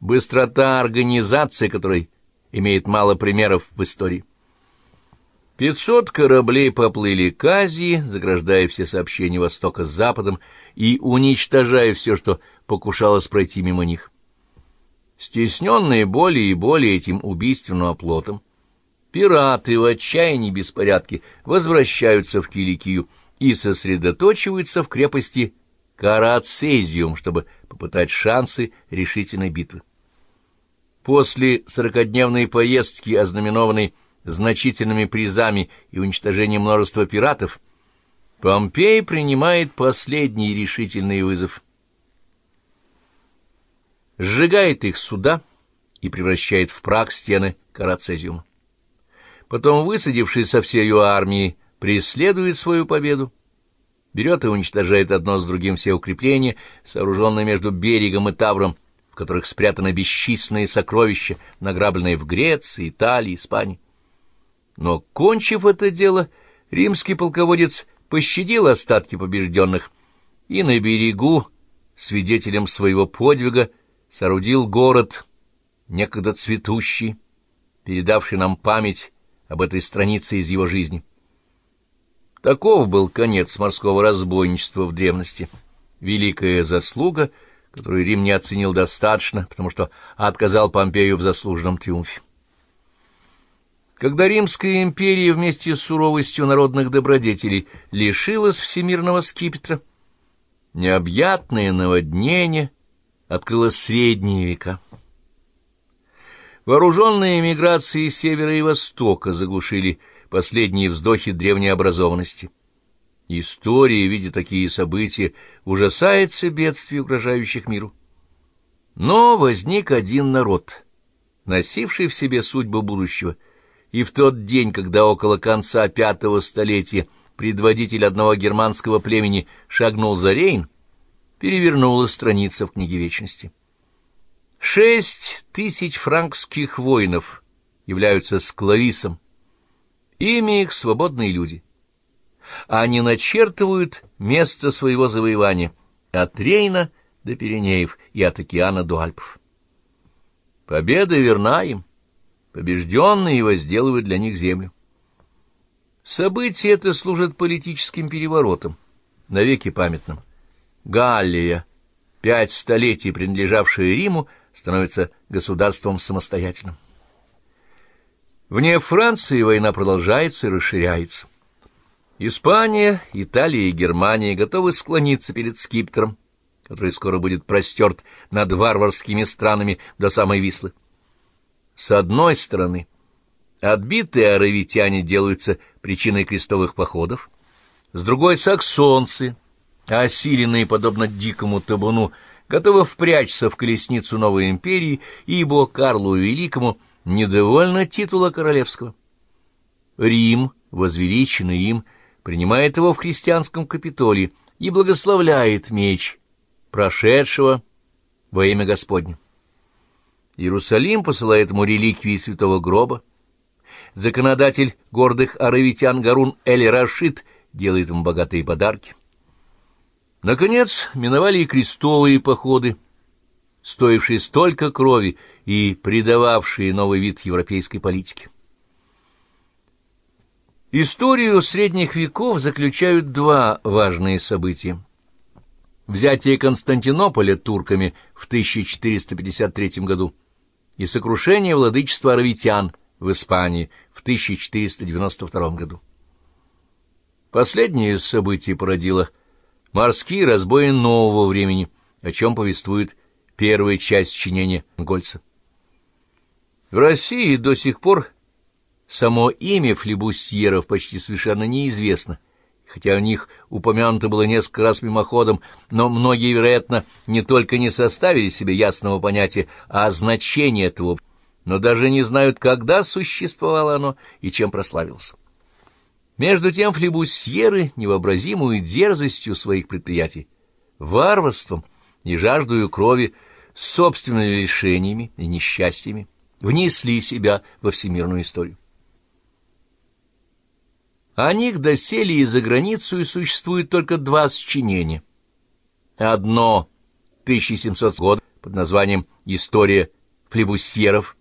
быстрота организации, которой имеет мало примеров в истории. Пятьсот кораблей поплыли к Азии, заграждая все сообщения Востока с Западом и уничтожая все, что покушалось пройти мимо них. Стесненные более и более этим убийственным оплотом, пираты в отчаянии беспорядки возвращаются в Киликию и сосредоточиваются в крепости Карацезиум, чтобы попытать шансы решительной битвы. После сорокодневной поездки, ознаменованной значительными призами и уничтожением множества пиратов, Помпей принимает последний решительный вызов. Сжигает их суда и превращает в прах стены Карацезиума. Потом, высадившись со всей ее армией, преследует свою победу, берет и уничтожает одно с другим все укрепления, сооруженные между берегом и Тавром, которых спрятаны бесчисленные сокровища, награбленные в Греции, Италии, Испании. Но, кончив это дело, римский полководец пощадил остатки побежденных и на берегу, свидетелем своего подвига, соорудил город, некогда цветущий, передавший нам память об этой странице из его жизни. Таков был конец морского разбойничества в древности. Великая заслуга, которую Рим не оценил достаточно, потому что отказал Помпею в заслуженном триумфе. Когда Римская империя вместе с суровостью народных добродетелей лишилась всемирного скипетра, необъятное наводнение открыло средние века. Вооруженные миграции севера и востока заглушили последние вздохи древней образованности. История, видя такие события, ужасается бедствий, угрожающих миру. Но возник один народ, носивший в себе судьбу будущего — и в тот день, когда около конца пятого столетия предводитель одного германского племени шагнул за Рейн, перевернулась страница в книге Вечности. Шесть тысяч франкских воинов являются склависом. Ими их свободные люди. Они начертывают место своего завоевания от Рейна до Пиренеев и от океана до Альпов. Победа верна им. Побежденные возделывают для них землю. Событие это служит политическим переворотом, навеки памятным. Галлия, пять столетий принадлежавшая Риму, становится государством самостоятельным. Вне Франции война продолжается и расширяется. Испания, Италия и Германия готовы склониться перед скипетром, который скоро будет простерт над варварскими странами до самой Вислы. С одной стороны, отбитые аравитяне делаются причиной крестовых походов, с другой — саксонцы, осиленные, подобно дикому табуну, готовы впрячься в колесницу новой империи, ибо Карлу Великому недовольно титула королевского. Рим, возвеличенный им, принимает его в христианском Капитолии и благословляет меч, прошедшего во имя Господне. Иерусалим посылает ему реликвии святого гроба. Законодатель гордых аравитян Гарун Эль-Рашид делает ему богатые подарки. Наконец, миновали и крестовые походы, стоившие столько крови и придававшие новый вид европейской политике. Историю средних веков заключают два важные события. Взятие Константинополя турками в 1453 году – и сокрушение владычества аравитян в Испании в 1492 году. Последнее событие породило морские разбои нового времени, о чем повествует первая часть чинения Гольца. В России до сих пор само имя флебустьеров почти совершенно неизвестно, хотя о них упомянуто было несколько раз мимоходом, но многие, вероятно, не только не составили себе ясного понятия о значении этого, но даже не знают, когда существовало оно и чем прославился. Между тем флебусьеры невообразимую дерзостью своих предприятий, варварством и жаждою крови, собственными лишениями и несчастьями внесли себя во всемирную историю. О них досели и за границу и существует только два сочинения. Одно 1700 год под названием «История флебусьеров»,